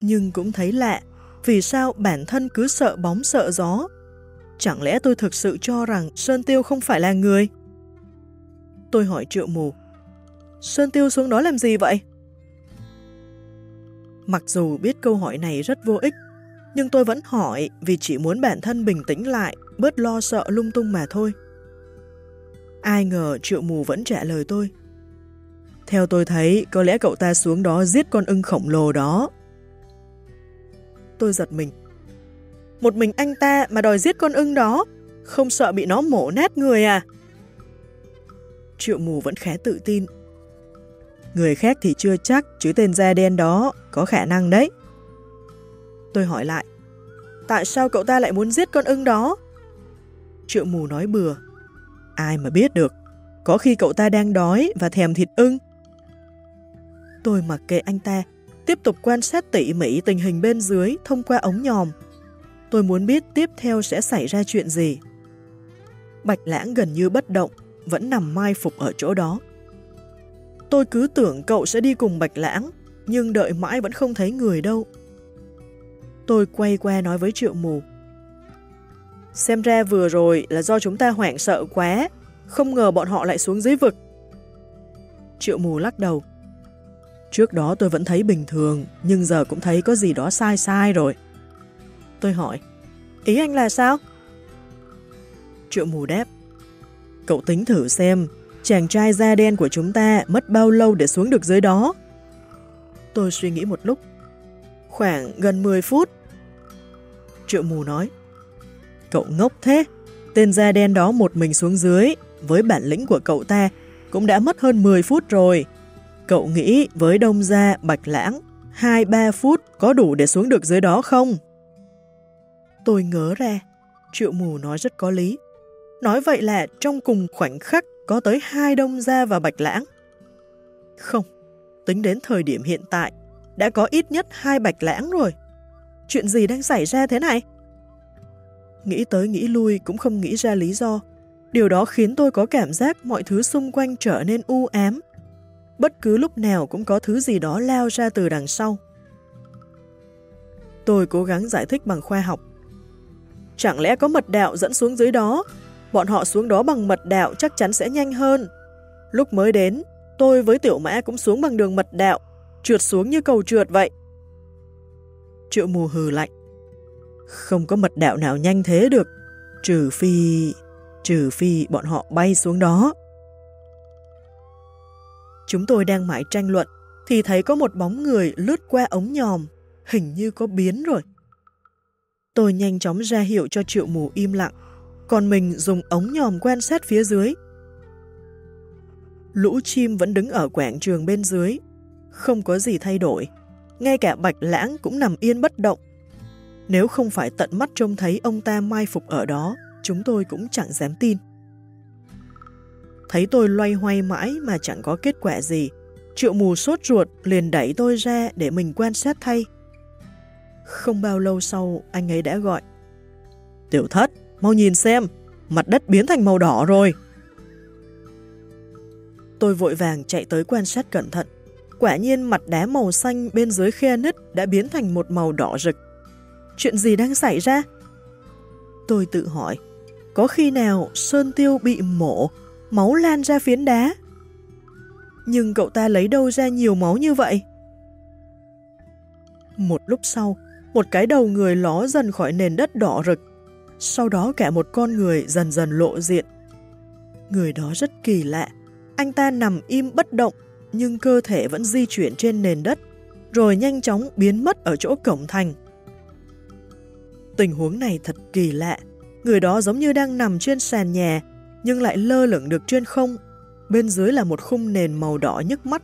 Nhưng cũng thấy lạ, vì sao bản thân cứ sợ bóng sợ gió. Chẳng lẽ tôi thực sự cho rằng Sơn Tiêu không phải là người? Tôi hỏi triệu mù, Sơn Tiêu xuống đó làm gì vậy? Mặc dù biết câu hỏi này rất vô ích, nhưng tôi vẫn hỏi vì chỉ muốn bản thân bình tĩnh lại, bớt lo sợ lung tung mà thôi. Ai ngờ triệu mù vẫn trả lời tôi. Theo tôi thấy, có lẽ cậu ta xuống đó giết con ưng khổng lồ đó. Tôi giật mình. Một mình anh ta mà đòi giết con ưng đó, không sợ bị nó mổ nát người à? Triệu mù vẫn khá tự tin. Người khác thì chưa chắc, chứ tên da đen đó có khả năng đấy. Tôi hỏi lại, tại sao cậu ta lại muốn giết con ưng đó? Triệu mù nói bừa, ai mà biết được, có khi cậu ta đang đói và thèm thịt ưng. Tôi mặc kệ anh ta, tiếp tục quan sát tỉ mỉ tình hình bên dưới thông qua ống nhòm. Tôi muốn biết tiếp theo sẽ xảy ra chuyện gì. Bạch lãng gần như bất động, vẫn nằm mai phục ở chỗ đó. Tôi cứ tưởng cậu sẽ đi cùng Bạch lãng, nhưng đợi mãi vẫn không thấy người đâu. Tôi quay qua nói với triệu mù. Xem ra vừa rồi là do chúng ta hoảng sợ quá, không ngờ bọn họ lại xuống dưới vực. Triệu mù lắc đầu. Trước đó tôi vẫn thấy bình thường, nhưng giờ cũng thấy có gì đó sai sai rồi. Tôi hỏi, ý anh là sao? Triệu mù đáp, cậu tính thử xem, chàng trai da đen của chúng ta mất bao lâu để xuống được dưới đó? Tôi suy nghĩ một lúc, khoảng gần 10 phút. Triệu mù nói, cậu ngốc thế, tên da đen đó một mình xuống dưới, với bản lĩnh của cậu ta, cũng đã mất hơn 10 phút rồi. Cậu nghĩ với đông gia bạch lãng, 2-3 phút có đủ để xuống được dưới đó không? Tôi ngớ ra, triệu mù nói rất có lý. Nói vậy là trong cùng khoảnh khắc có tới hai đông gia và bạch lãng. Không, tính đến thời điểm hiện tại, đã có ít nhất hai bạch lãng rồi. Chuyện gì đang xảy ra thế này? Nghĩ tới nghĩ lui cũng không nghĩ ra lý do. Điều đó khiến tôi có cảm giác mọi thứ xung quanh trở nên u ám. Bất cứ lúc nào cũng có thứ gì đó lao ra từ đằng sau. Tôi cố gắng giải thích bằng khoa học. Chẳng lẽ có mật đạo dẫn xuống dưới đó? Bọn họ xuống đó bằng mật đạo chắc chắn sẽ nhanh hơn. Lúc mới đến, tôi với tiểu mã cũng xuống bằng đường mật đạo. trượt xuống như cầu trượt vậy. Triệu mù hừ lạnh. Không có mật đạo nào nhanh thế được, trừ phi... trừ phi bọn họ bay xuống đó. Chúng tôi đang mãi tranh luận, thì thấy có một bóng người lướt qua ống nhòm, hình như có biến rồi. Tôi nhanh chóng ra hiệu cho triệu mù im lặng, còn mình dùng ống nhòm quan sát phía dưới. Lũ chim vẫn đứng ở quảng trường bên dưới, không có gì thay đổi. Ngay cả bạch lãng cũng nằm yên bất động. Nếu không phải tận mắt trông thấy ông ta mai phục ở đó, chúng tôi cũng chẳng dám tin. Thấy tôi loay hoay mãi mà chẳng có kết quả gì, triệu mù sốt ruột liền đẩy tôi ra để mình quan sát thay. Không bao lâu sau, anh ấy đã gọi. Tiểu thất, mau nhìn xem, mặt đất biến thành màu đỏ rồi. Tôi vội vàng chạy tới quan sát cẩn thận. Quả nhiên mặt đá màu xanh bên dưới khe nứt đã biến thành một màu đỏ rực. Chuyện gì đang xảy ra? Tôi tự hỏi, có khi nào Sơn Tiêu bị mổ, máu lan ra phiến đá? Nhưng cậu ta lấy đâu ra nhiều máu như vậy? Một lúc sau, một cái đầu người ló dần khỏi nền đất đỏ rực. Sau đó cả một con người dần dần lộ diện. Người đó rất kỳ lạ. Anh ta nằm im bất động, nhưng cơ thể vẫn di chuyển trên nền đất, rồi nhanh chóng biến mất ở chỗ cổng thành. Tình huống này thật kỳ lạ. Người đó giống như đang nằm trên sàn nhà, nhưng lại lơ lửng được trên không. Bên dưới là một khung nền màu đỏ nhức mắt.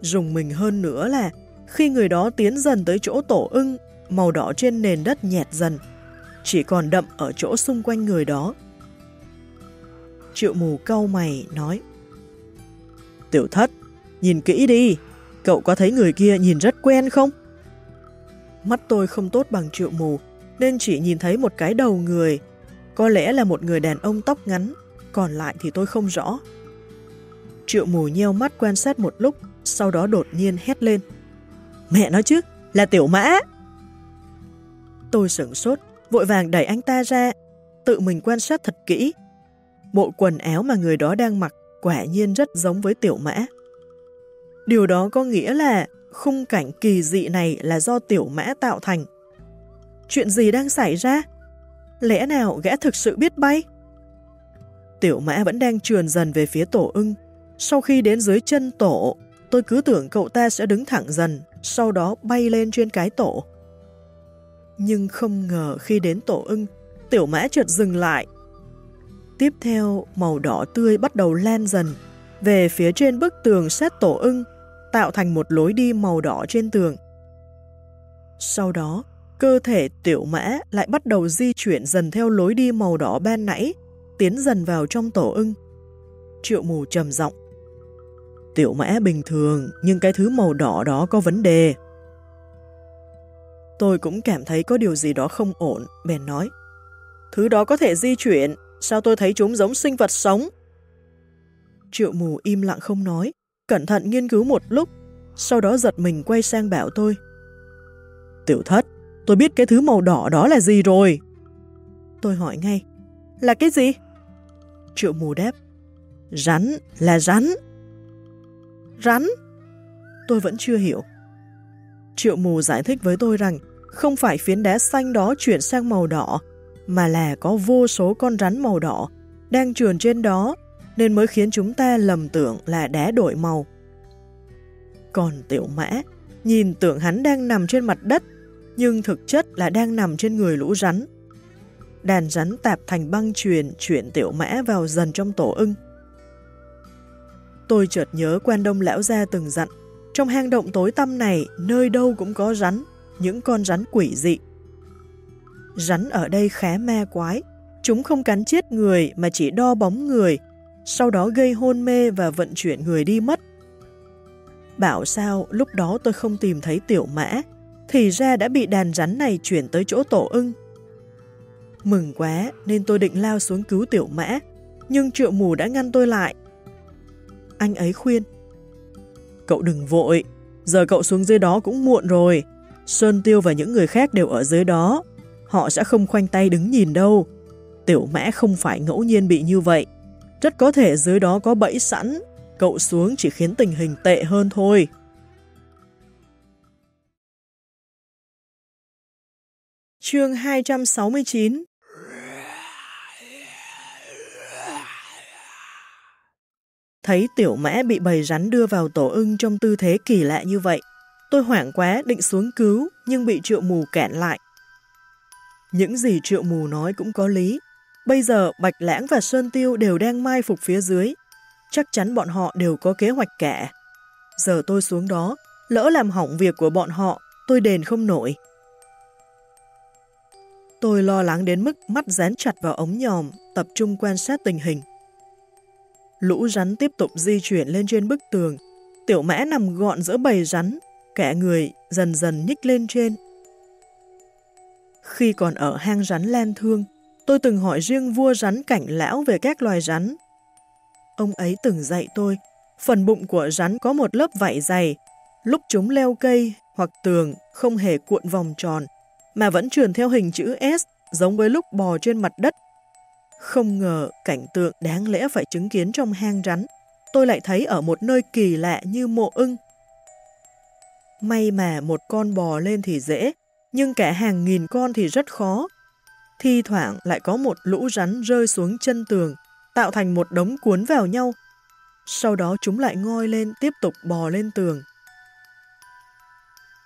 Dùng mình hơn nữa là khi người đó tiến dần tới chỗ tổ ưng, màu đỏ trên nền đất nhẹt dần, chỉ còn đậm ở chỗ xung quanh người đó. Triệu mù cau mày nói Tiểu thất, nhìn kỹ đi, cậu có thấy người kia nhìn rất quen không? Mắt tôi không tốt bằng triệu mù, nên chỉ nhìn thấy một cái đầu người, có lẽ là một người đàn ông tóc ngắn, còn lại thì tôi không rõ. Triệu mù nheo mắt quan sát một lúc, sau đó đột nhiên hét lên. Mẹ nói chứ, là tiểu mã. Tôi sửng sốt, vội vàng đẩy anh ta ra, tự mình quan sát thật kỹ. Bộ quần áo mà người đó đang mặc quả nhiên rất giống với tiểu mã. Điều đó có nghĩa là khung cảnh kỳ dị này là do tiểu mã tạo thành. Chuyện gì đang xảy ra? Lẽ nào gã thực sự biết bay? Tiểu mã vẫn đang trườn dần về phía tổ ưng. Sau khi đến dưới chân tổ, tôi cứ tưởng cậu ta sẽ đứng thẳng dần, sau đó bay lên trên cái tổ. Nhưng không ngờ khi đến tổ ưng, tiểu mã chợt dừng lại. Tiếp theo, màu đỏ tươi bắt đầu lan dần về phía trên bức tường sát tổ ưng, tạo thành một lối đi màu đỏ trên tường. Sau đó, cơ thể tiểu mã lại bắt đầu di chuyển dần theo lối đi màu đỏ ban nãy, tiến dần vào trong tổ ưng. Triệu mù trầm giọng Tiểu mã bình thường, nhưng cái thứ màu đỏ đó có vấn đề. Tôi cũng cảm thấy có điều gì đó không ổn, bèn nói. Thứ đó có thể di chuyển, sao tôi thấy chúng giống sinh vật sống? Triệu mù im lặng không nói, cẩn thận nghiên cứu một lúc, sau đó giật mình quay sang bảo tôi. Tiểu thất, tôi biết cái thứ màu đỏ đó là gì rồi. Tôi hỏi ngay, là cái gì? Triệu mù đáp, rắn, là rắn. Rắn? Tôi vẫn chưa hiểu. Triệu mù giải thích với tôi rằng không phải phiến đá xanh đó chuyển sang màu đỏ, mà là có vô số con rắn màu đỏ đang trườn trên đó nên mới khiến chúng ta lầm tưởng là đá đổi màu. Còn tiểu mã, nhìn tưởng hắn đang nằm trên mặt đất, nhưng thực chất là đang nằm trên người lũ rắn. Đàn rắn tạp thành băng truyền chuyển tiểu mã vào dần trong tổ ưng. Tôi chợt nhớ quan đông lão gia từng dặn, trong hang động tối tăm này, nơi đâu cũng có rắn, những con rắn quỷ dị. Rắn ở đây khá ma quái, chúng không cắn chết người mà chỉ đo bóng người, sau đó gây hôn mê và vận chuyển người đi mất. Bảo sao lúc đó tôi không tìm thấy tiểu mã, thì ra đã bị đàn rắn này chuyển tới chỗ tổ ưng. Mừng quá nên tôi định lao xuống cứu tiểu mã, nhưng triệu mù đã ngăn tôi lại anh ấy khuyên. Cậu đừng vội, giờ cậu xuống dưới đó cũng muộn rồi. Sơn Tiêu và những người khác đều ở dưới đó. Họ sẽ không khoanh tay đứng nhìn đâu. Tiểu Mã không phải ngẫu nhiên bị như vậy. Rất có thể dưới đó có bẫy sẵn. Cậu xuống chỉ khiến tình hình tệ hơn thôi. Chương 269 Thấy tiểu mã bị bầy rắn đưa vào tổ ưng trong tư thế kỳ lạ như vậy, tôi hoảng quá định xuống cứu nhưng bị triệu mù cản lại. Những gì triệu mù nói cũng có lý. Bây giờ Bạch Lãng và Sơn Tiêu đều đang mai phục phía dưới. Chắc chắn bọn họ đều có kế hoạch cả. Giờ tôi xuống đó, lỡ làm hỏng việc của bọn họ, tôi đền không nổi. Tôi lo lắng đến mức mắt dán chặt vào ống nhòm, tập trung quan sát tình hình. Lũ rắn tiếp tục di chuyển lên trên bức tường. Tiểu mã nằm gọn giữa bầy rắn, cả người dần dần nhích lên trên. Khi còn ở hang rắn Lan Thương, tôi từng hỏi riêng vua rắn cảnh lão về các loài rắn. Ông ấy từng dạy tôi, phần bụng của rắn có một lớp vảy dày, lúc chúng leo cây hoặc tường không hề cuộn vòng tròn, mà vẫn truyền theo hình chữ S giống với lúc bò trên mặt đất. Không ngờ cảnh tượng đáng lẽ phải chứng kiến trong hang rắn, tôi lại thấy ở một nơi kỳ lạ như mộ ưng. May mà một con bò lên thì dễ, nhưng cả hàng nghìn con thì rất khó. Thi thoảng lại có một lũ rắn rơi xuống chân tường, tạo thành một đống cuốn vào nhau. Sau đó chúng lại ngoi lên tiếp tục bò lên tường.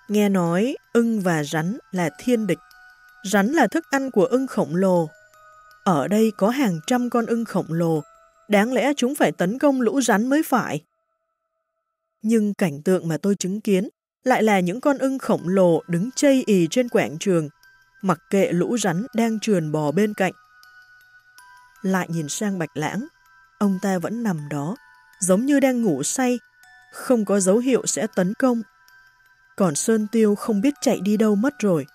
Nghe nói ưng và rắn là thiên địch. Rắn là thức ăn của ưng khổng lồ. Ở đây có hàng trăm con ưng khổng lồ, đáng lẽ chúng phải tấn công lũ rắn mới phải. Nhưng cảnh tượng mà tôi chứng kiến lại là những con ưng khổng lồ đứng chây ì trên quảng trường, mặc kệ lũ rắn đang trườn bò bên cạnh. Lại nhìn sang Bạch Lãng, ông ta vẫn nằm đó, giống như đang ngủ say, không có dấu hiệu sẽ tấn công còn Sơn Tiêu không biết chạy đi đâu mất rồi.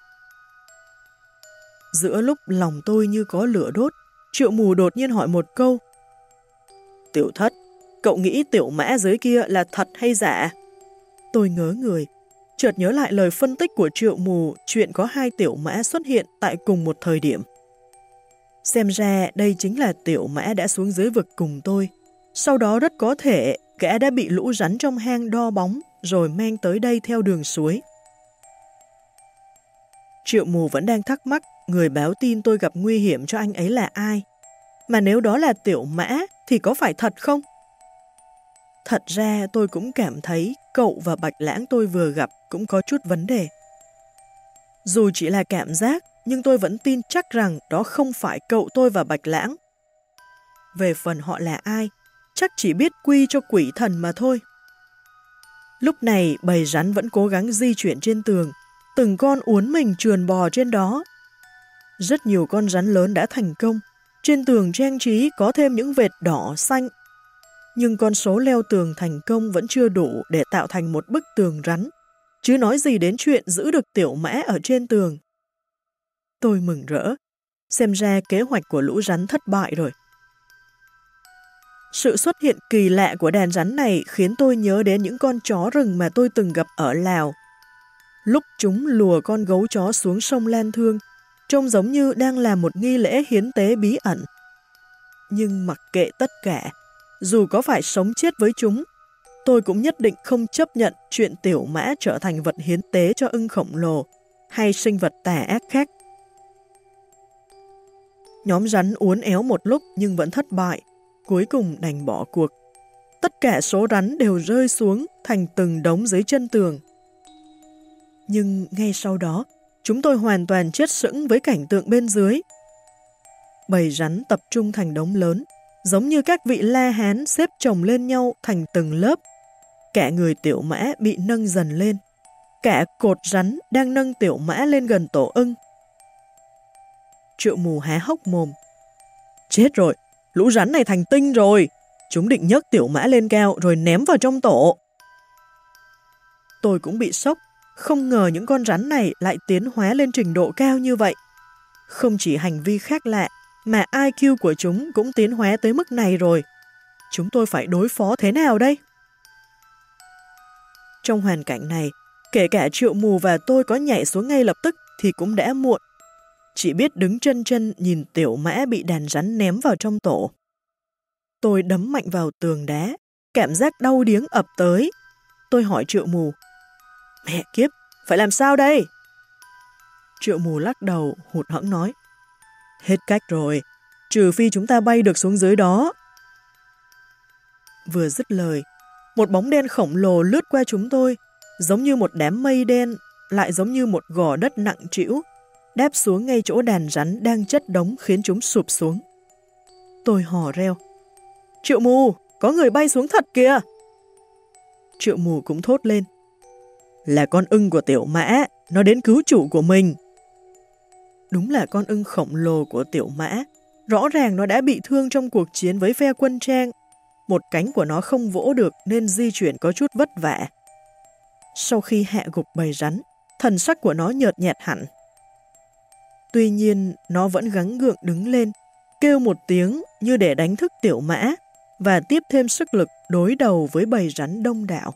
Giữa lúc lòng tôi như có lửa đốt, triệu mù đột nhiên hỏi một câu. Tiểu thất, cậu nghĩ tiểu mã dưới kia là thật hay giả? Tôi ngớ người, chợt nhớ lại lời phân tích của triệu mù chuyện có hai tiểu mã xuất hiện tại cùng một thời điểm. Xem ra đây chính là tiểu mã đã xuống dưới vực cùng tôi. Sau đó rất có thể gã đã bị lũ rắn trong hang đo bóng rồi mang tới đây theo đường suối. Triệu mù vẫn đang thắc mắc người báo tin tôi gặp nguy hiểm cho anh ấy là ai. Mà nếu đó là tiểu mã thì có phải thật không? Thật ra tôi cũng cảm thấy cậu và Bạch Lãng tôi vừa gặp cũng có chút vấn đề. Dù chỉ là cảm giác, nhưng tôi vẫn tin chắc rằng đó không phải cậu tôi và Bạch Lãng. Về phần họ là ai, chắc chỉ biết quy cho quỷ thần mà thôi. Lúc này bầy rắn vẫn cố gắng di chuyển trên tường, từng con uốn mình trườn bò trên đó. Rất nhiều con rắn lớn đã thành công, trên tường trang trí có thêm những vệt đỏ xanh. Nhưng con số leo tường thành công vẫn chưa đủ để tạo thành một bức tường rắn, chứ nói gì đến chuyện giữ được tiểu mã ở trên tường. Tôi mừng rỡ, xem ra kế hoạch của lũ rắn thất bại rồi. Sự xuất hiện kỳ lạ của đàn rắn này khiến tôi nhớ đến những con chó rừng mà tôi từng gặp ở Lào. Lúc chúng lùa con gấu chó xuống sông Lan Thương, trông giống như đang làm một nghi lễ hiến tế bí ẩn. Nhưng mặc kệ tất cả, dù có phải sống chết với chúng, tôi cũng nhất định không chấp nhận chuyện tiểu mã trở thành vật hiến tế cho ưng khổng lồ hay sinh vật tà ác khác. Nhóm rắn uốn éo một lúc nhưng vẫn thất bại cuối cùng đành bỏ cuộc. Tất cả số rắn đều rơi xuống thành từng đống dưới chân tường. Nhưng ngay sau đó, chúng tôi hoàn toàn chết sững với cảnh tượng bên dưới. Bầy rắn tập trung thành đống lớn, giống như các vị la hán xếp chồng lên nhau thành từng lớp. Cả người tiểu mã bị nâng dần lên. Cả cột rắn đang nâng tiểu mã lên gần tổ ưng. Triệu mù há hốc mồm. Chết rồi, Lũ rắn này thành tinh rồi. Chúng định nhấc tiểu mã lên cao rồi ném vào trong tổ. Tôi cũng bị sốc. Không ngờ những con rắn này lại tiến hóa lên trình độ cao như vậy. Không chỉ hành vi khác lạ, mà IQ của chúng cũng tiến hóa tới mức này rồi. Chúng tôi phải đối phó thế nào đây? Trong hoàn cảnh này, kể cả triệu mù và tôi có nhảy xuống ngay lập tức thì cũng đã muộn chỉ biết đứng chân chân nhìn tiểu mã bị đàn rắn ném vào trong tổ. Tôi đấm mạnh vào tường đá, cảm giác đau điếng ập tới. Tôi hỏi triệu mù, mẹ kiếp, phải làm sao đây? Triệu mù lắc đầu, hụt hẫng nói. Hết cách rồi, trừ phi chúng ta bay được xuống dưới đó. Vừa dứt lời, một bóng đen khổng lồ lướt qua chúng tôi, giống như một đám mây đen, lại giống như một gò đất nặng trĩu, đáp xuống ngay chỗ đàn rắn đang chất đống khiến chúng sụp xuống. Tôi hò reo. Triệu mù, có người bay xuống thật kìa! Triệu mù cũng thốt lên. Là con ưng của tiểu mã, nó đến cứu chủ của mình. Đúng là con ưng khổng lồ của tiểu mã. Rõ ràng nó đã bị thương trong cuộc chiến với phe quân trang. Một cánh của nó không vỗ được nên di chuyển có chút vất vả. Sau khi hạ gục bầy rắn, thần sắc của nó nhợt nhạt hẳn. Tuy nhiên, nó vẫn gắng gượng đứng lên, kêu một tiếng như để đánh thức tiểu mã và tiếp thêm sức lực đối đầu với bầy rắn đông đảo.